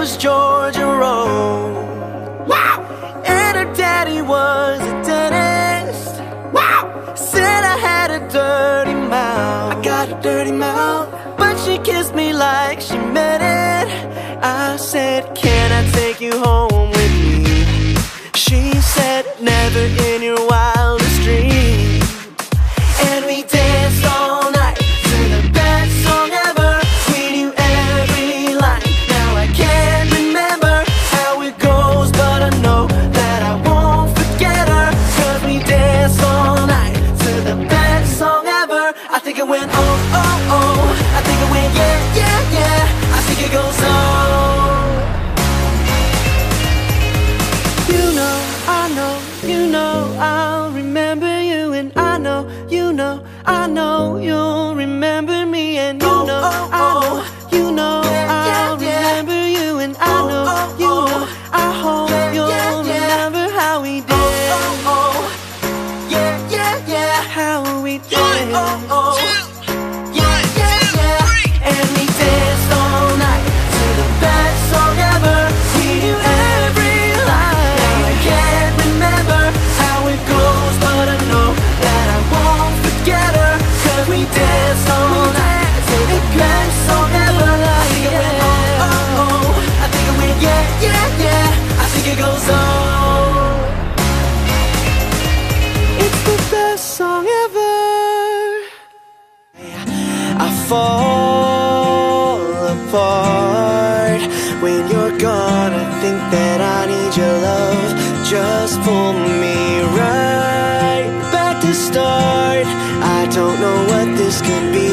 was Georgia Road. Wow. And her daddy was a dentist. Wow. Said I had a dirty mouth. I got a dirty mouth. But she kissed me like she meant it. I said, Can I take you home? I know you'll remember me and you fall apart. When you're gone, I think that I need your love. Just pull me right back to start. I don't know what this could be.